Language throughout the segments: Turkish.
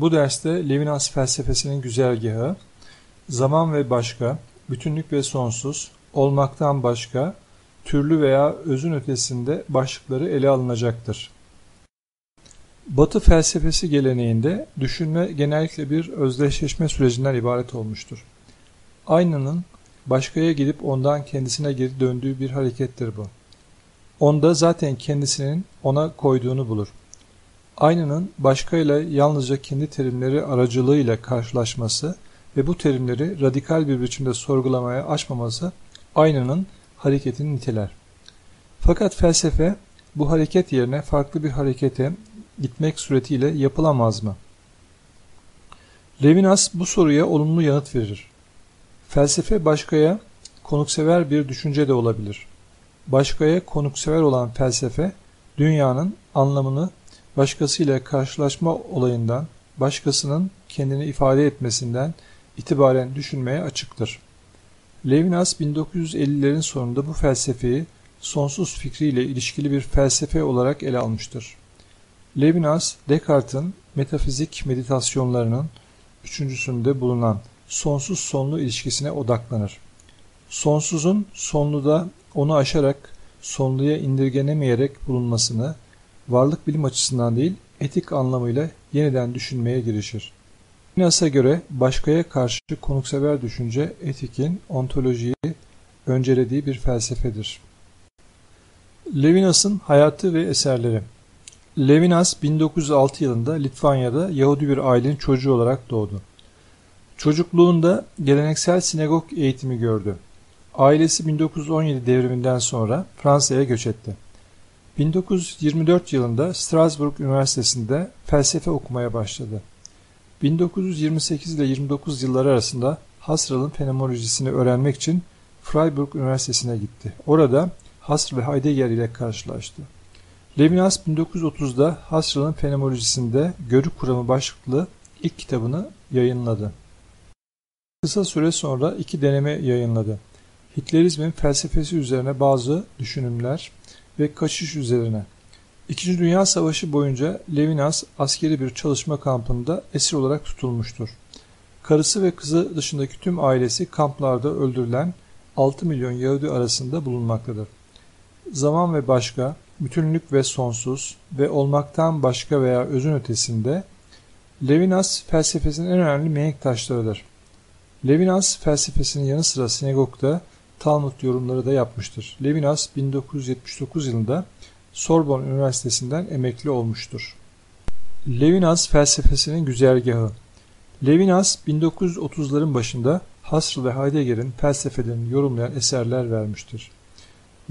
Bu derste Levinas felsefesinin güzergahı, zaman ve başka, bütünlük ve sonsuz, olmaktan başka, türlü veya özün ötesinde başlıkları ele alınacaktır. Batı felsefesi geleneğinde düşünme genellikle bir özdeşleşme sürecinden ibaret olmuştur. Aynanın başkaya gidip ondan kendisine geri döndüğü bir harekettir bu. Onda zaten kendisinin ona koyduğunu bulur. Aynanın başkayla yalnızca kendi terimleri aracılığıyla karşılaşması ve bu terimleri radikal bir biçimde sorgulamaya açmaması aynanın hareketini niteler. Fakat felsefe bu hareket yerine farklı bir harekete gitmek suretiyle yapılamaz mı? Levinas bu soruya olumlu yanıt verir. Felsefe başkaya konuksever bir düşünce de olabilir. Başkaya konuksever olan felsefe, dünyanın anlamını başkasıyla karşılaşma olayından, başkasının kendini ifade etmesinden itibaren düşünmeye açıktır. Levinas 1950'lerin sonunda bu felsefeyi sonsuz fikriyle ilişkili bir felsefe olarak ele almıştır. Levinas, Descartes'in metafizik meditasyonlarının üçüncüsünde bulunan sonsuz sonlu ilişkisine odaklanır. Sonsuzun sonluda onu aşarak sonluya indirgenemeyerek bulunmasını varlık bilim açısından değil etik anlamıyla yeniden düşünmeye girişir. Levinas'a göre başkaya karşı konuksever düşünce etikin ontolojiyi öncelediği bir felsefedir. Levinas'ın hayatı ve eserleri Levinas 1906 yılında Litvanya'da Yahudi bir ailenin çocuğu olarak doğdu. Çocukluğunda geleneksel sinagog eğitimi gördü. Ailesi 1917 devriminden sonra Fransa'ya göç etti. 1924 yılında Strasbourg Üniversitesi'nde felsefe okumaya başladı. 1928 ile 29 yılları arasında Husserl'ın fenomenolojisini öğrenmek için Freiburg Üniversitesi'ne gitti. Orada Husserl ve Heidegger ile karşılaştı. Levinas 1930'da Husserl'ın fenomenolojisinde Görü Kuramı başlıklı ilk kitabını yayınladı. Kısa süre sonra iki deneme yayınladı. Hitlerizmin felsefesi üzerine bazı düşünümler ve kaçış üzerine. İkinci Dünya Savaşı boyunca Levinas askeri bir çalışma kampında esir olarak tutulmuştur. Karısı ve kızı dışındaki tüm ailesi kamplarda öldürülen 6 milyon Yahudi arasında bulunmaktadır. Zaman ve başka, bütünlük ve sonsuz ve olmaktan başka veya özün ötesinde Levinas felsefesinin en önemli mihenk taşlarıdır. Levinas felsefesinin yanı sıra sinagogda Talmud yorumları da yapmıştır. Levinas 1979 yılında Sorbonne Üniversitesi'nden emekli olmuştur. Levinas felsefesinin güzergahı Levinas 1930'ların başında Husserl ve Heidegger'in felsefelerini yorumlayan eserler vermiştir.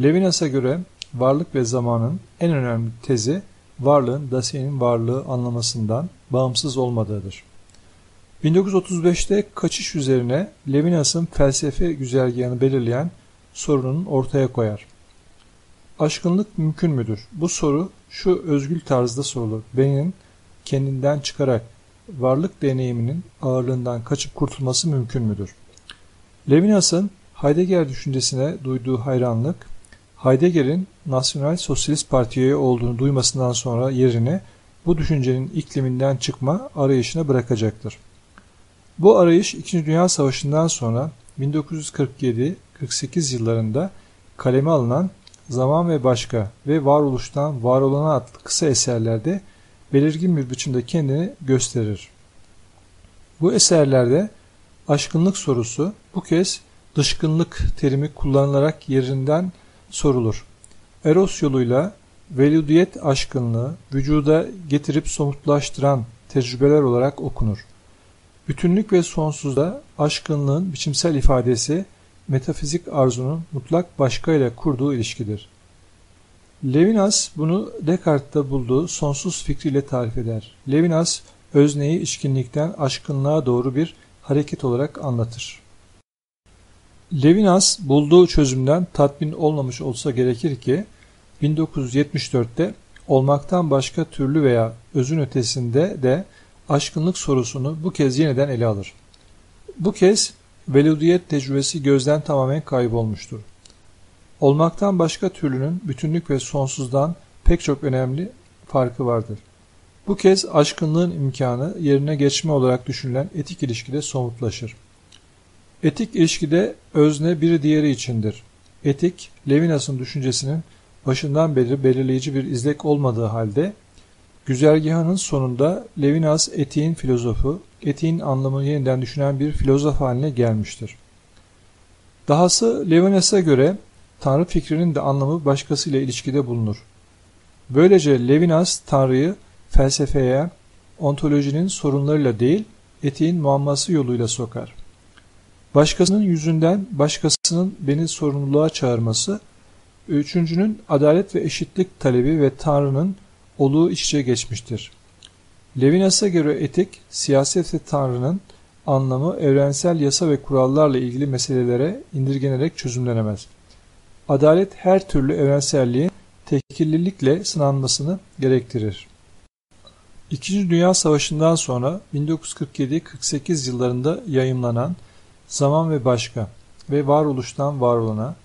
Levinas'a göre varlık ve zamanın en önemli tezi varlığın Dasein'in varlığı anlamasından bağımsız olmadığıdır. 1935'te kaçış üzerine Levinas'ın felsefe güzergahını belirleyen sorunun ortaya koyar. Aşkınlık mümkün müdür? Bu soru şu özgül tarzda sorulur. Beyin kendinden çıkarak varlık deneyiminin ağırlığından kaçıp kurtulması mümkün müdür? Levinas'ın Heidegger düşüncesine duyduğu hayranlık, Heidegger'in Nasyonal Sosyalist Parti'ye olduğunu duymasından sonra yerini bu düşüncenin ikliminden çıkma arayışına bırakacaktır. Bu arayış 2. Dünya Savaşı'ndan sonra 1947-48 yıllarında kaleme alınan Zaman ve Başka ve Varoluştan Var Olana adlı kısa eserlerde belirgin bir biçimde kendini gösterir. Bu eserlerde aşkınlık sorusu bu kez dışkınlık terimi kullanılarak yerinden sorulur. Eros yoluyla veludiyet aşkınlığı vücuda getirip somutlaştıran tecrübeler olarak okunur. Bütünlük ve sonsuzda aşkınlığın biçimsel ifadesi metafizik arzunun mutlak başka ile kurduğu ilişkidir. Levinas bunu Descartes'te bulduğu sonsuz fikriyle tarif eder. Levinas özneyi içkinlikten aşkınlığa doğru bir hareket olarak anlatır. Levinas bulduğu çözümden tatmin olmamış olsa gerekir ki 1974'te olmaktan başka türlü veya özün ötesinde de aşkınlık sorusunu bu kez yeniden ele alır. Bu kez veludiyet tecrübesi gözden tamamen kaybolmuştur. Olmaktan başka türlünün bütünlük ve sonsuzdan pek çok önemli farkı vardır. Bu kez aşkınlığın imkanı yerine geçme olarak düşünülen etik ilişkide somutlaşır. Etik ilişkide özne biri diğeri içindir. Etik, Levinas'ın düşüncesinin başından beri belirleyici bir izlek olmadığı halde, güzergahının sonunda Levinas etiğin filozofu, etiğin anlamını yeniden düşünen bir filozof haline gelmiştir. Dahası Levinas'a göre Tanrı fikrinin de anlamı başkasıyla ilişkide bulunur. Böylece Levinas Tanrı'yı felsefeye, ontolojinin sorunlarıyla değil, etiğin muamması yoluyla sokar. Başkasının yüzünden başkasının beni sorumluluğa çağırması, üçüncünün adalet ve eşitlik talebi ve Tanrı'nın oluğu iç içe geçmiştir. Levinas'a göre etik, siyaset ve Tanrı'nın anlamı evrensel yasa ve kurallarla ilgili meselelere indirgenerek çözümlenemez. Adalet her türlü evrenselliğin tekillilikle sınanmasını gerektirir. İkinci Dünya Savaşı'ndan sonra 1947-48 yıllarında yayımlanan Zaman ve Başka ve Varoluştan Var Olana,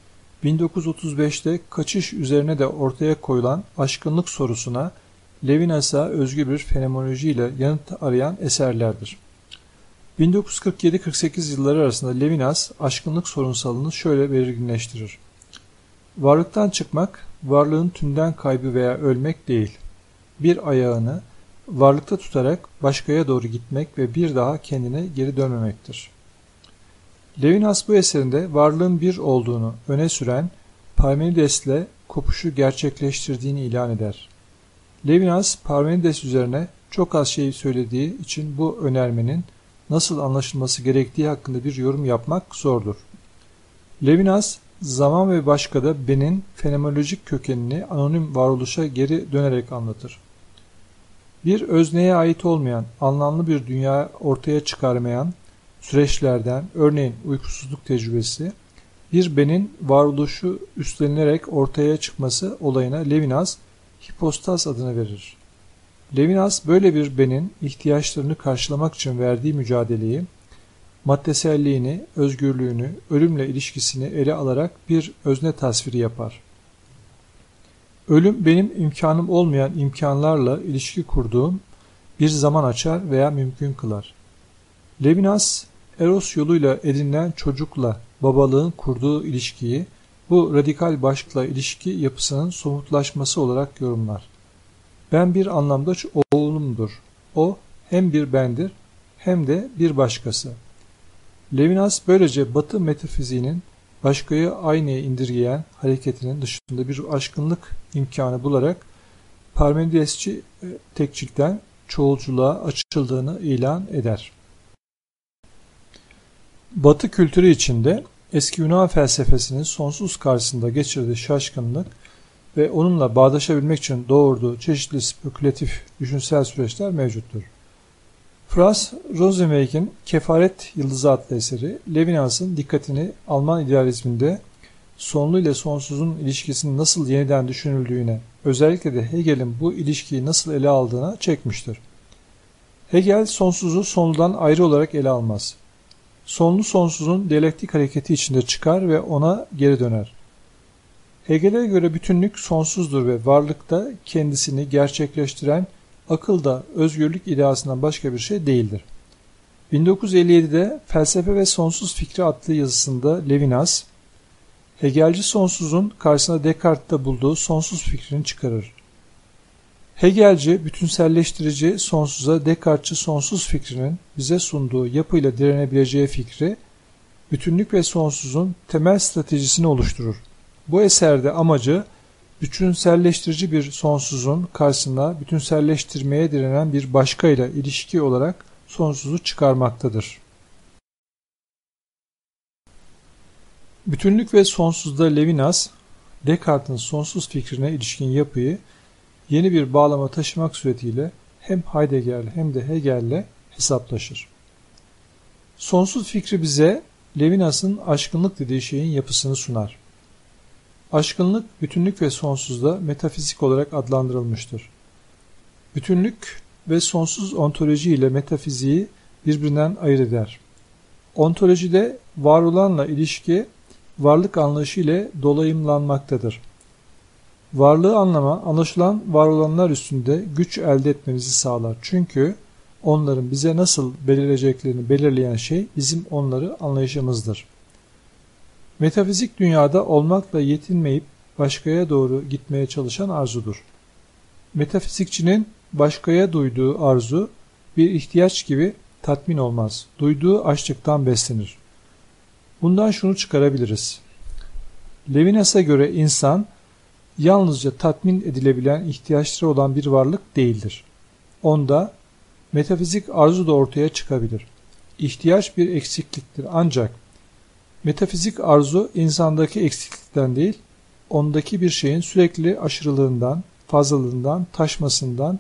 1935'te kaçış üzerine de ortaya koyulan aşkınlık sorusuna Levinas'a özgü bir fenomenolojiyle yanıt arayan eserlerdir. 1947-48 yılları arasında Levinas aşkınlık sorunsalını şöyle belirginleştirir. Varlıktan çıkmak, varlığın tümden kaybı veya ölmek değil. Bir ayağını varlıkta tutarak başkaya doğru gitmek ve bir daha kendine geri dönmemektir. Levinas bu eserinde varlığın bir olduğunu öne süren Parmenides'le kopuşu gerçekleştirdiğini ilan eder. Levinas, Parmenides üzerine çok az şey söylediği için bu önermenin nasıl anlaşılması gerektiği hakkında bir yorum yapmak zordur. Levinas, zaman ve başkada benin fenomenolojik kökenini anonim varoluşa geri dönerek anlatır. Bir özneye ait olmayan, anlamlı bir dünya ortaya çıkarmayan süreçlerden, örneğin uykusuzluk tecrübesi, bir benin varoluşu üstlenilerek ortaya çıkması olayına Levinas, hipostas adını verir. Levinas böyle bir benin ihtiyaçlarını karşılamak için verdiği mücadeleyi, maddeselliğini, özgürlüğünü, ölümle ilişkisini ele alarak bir özne tasviri yapar. Ölüm benim imkanım olmayan imkanlarla ilişki kurduğum bir zaman açar veya mümkün kılar. Levinas, Eros yoluyla edinilen çocukla babalığın kurduğu ilişkiyi bu radikal başlıkla ilişki yapısının somutlaşması olarak yorumlar. Ben bir anlamda oğlumdur. O hem bir bendir hem de bir başkası. Levinas böylece Batı metafiziğinin başkayı aynaya indirgeyen hareketinin dışında bir aşkınlık imkanı bularak Parmenidesçi e, tekçikten çoğulculuğa açıldığını ilan eder. Batı kültürü içinde eski Yunan felsefesinin sonsuz karşısında geçirdiği şaşkınlık ve onunla bağdaşabilmek için doğurduğu çeşitli spekülatif düşünsel süreçler mevcuttur. Franz Rosenweig'in Kefaret Yıldızı adlı eseri Levinas'ın dikkatini Alman idealizminde sonlu ile sonsuzun ilişkisinin nasıl yeniden düşünüldüğüne, özellikle de Hegel'in bu ilişkiyi nasıl ele aldığına çekmiştir. Hegel sonsuzu sonludan ayrı olarak ele almaz. Sonlu sonsuzun diyalektik hareketi içinde çıkar ve ona geri döner. Hegel'e göre bütünlük sonsuzdur ve varlıkta kendisini gerçekleştiren akılda özgürlük ideasından başka bir şey değildir. 1957'de Felsefe ve Sonsuz Fikri adlı yazısında Levinas, Hegelci sonsuzun karşısına Descartes'te bulduğu sonsuz fikrini çıkarır. Hegelci, bütünselleştirici sonsuza Descartes'çi sonsuz fikrinin bize sunduğu yapıyla direnebileceği fikri, bütünlük ve sonsuzun temel stratejisini oluşturur. Bu eserde amacı, bütünselleştirici bir sonsuzun karşısına bütünselleştirmeye direnen bir başkayla ilişki olarak sonsuzu çıkarmaktadır. Bütünlük ve sonsuzda Levinas, Descartes'in sonsuz fikrine ilişkin yapıyı yeni bir bağlama taşımak suretiyle hem Heidegger hem de Hegel'le hesaplaşır. Sonsuz fikri bize Levinas'ın aşkınlık dediği şeyin yapısını sunar. Aşkınlık, bütünlük ve sonsuzda metafizik olarak adlandırılmıştır. Bütünlük ve sonsuz ontoloji ile metafiziği birbirinden ayırt eder. Ontolojide var olanla ilişki varlık anlayışı ile dolayımlanmaktadır. Varlığı anlama, anlaşılan var olanlar üstünde güç elde etmemizi sağlar. Çünkü onların bize nasıl belirleyeceklerini belirleyen şey bizim onları anlayışımızdır. Metafizik dünyada olmakla yetinmeyip başkaya doğru gitmeye çalışan arzudur. Metafizikçinin başkaya duyduğu arzu bir ihtiyaç gibi tatmin olmaz. Duyduğu açlıktan beslenir. Bundan şunu çıkarabiliriz. Levinas'a göre insan yalnızca tatmin edilebilen ihtiyaçları olan bir varlık değildir. Onda metafizik arzu da ortaya çıkabilir. İhtiyaç bir eksikliktir ancak metafizik arzu insandaki eksiklikten değil, ondaki bir şeyin sürekli aşırılığından, fazlalığından, taşmasından,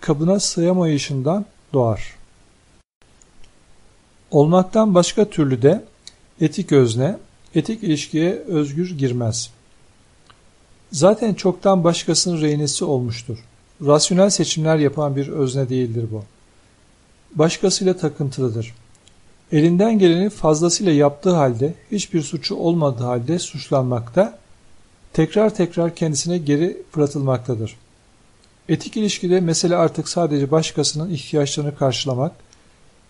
kabına sığamayışından doğar. Olmaktan başka türlü de etik özne, etik ilişkiye özgür girmez. Zaten çoktan başkasının rehinesi olmuştur. Rasyonel seçimler yapan bir özne değildir bu. Başkasıyla takıntılıdır. Elinden geleni fazlasıyla yaptığı halde, hiçbir suçu olmadığı halde suçlanmakta, tekrar tekrar kendisine geri fırlatılmaktadır. Etik ilişkide mesele artık sadece başkasının ihtiyaçlarını karşılamak,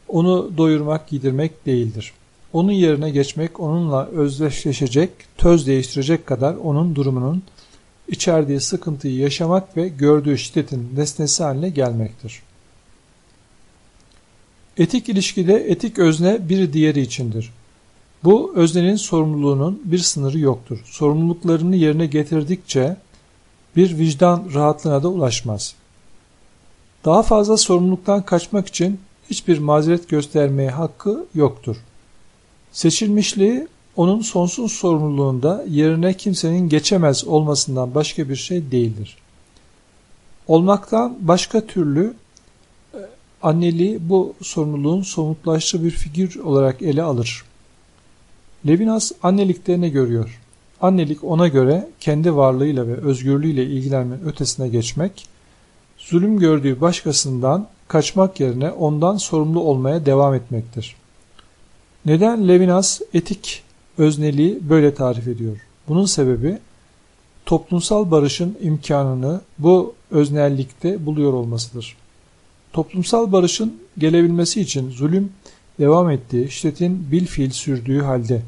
onu doyurmak, giydirmek değildir. Onun yerine geçmek, onunla özdeşleşecek, töz değiştirecek kadar onun durumunun içerdiği sıkıntıyı yaşamak ve gördüğü şiddetin nesnesi haline gelmektir. Etik ilişkide etik özne bir diğeri içindir. Bu öznenin sorumluluğunun bir sınırı yoktur. Sorumluluklarını yerine getirdikçe bir vicdan rahatlığına da ulaşmaz. Daha fazla sorumluluktan kaçmak için hiçbir mazeret göstermeye hakkı yoktur. Seçilmişliği onun sonsuz sorumluluğunda yerine kimsenin geçemez olmasından başka bir şey değildir. Olmaktan başka türlü e, anneliği bu sorumluluğun somutlaştığı bir figür olarak ele alır. Levinas annelikte ne görüyor? Annelik ona göre kendi varlığıyla ve özgürlüğüyle ilgilenmenin ötesine geçmek, zulüm gördüğü başkasından kaçmak yerine ondan sorumlu olmaya devam etmektir. Neden Levinas etik özneliği böyle tarif ediyor? Bunun sebebi toplumsal barışın imkanını bu öznellikte buluyor olmasıdır. Toplumsal barışın gelebilmesi için zulüm devam ettiği, şiddetin bilfiil sürdüğü halde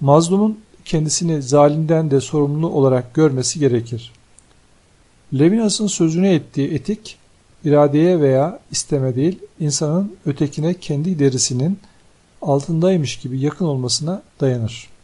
mazlumun kendisini zalimden de sorumlu olarak görmesi gerekir. Levinas'ın sözüne ettiği etik, iradeye veya isteme değil, insanın ötekine kendi derisinin altındaymış gibi yakın olmasına dayanır.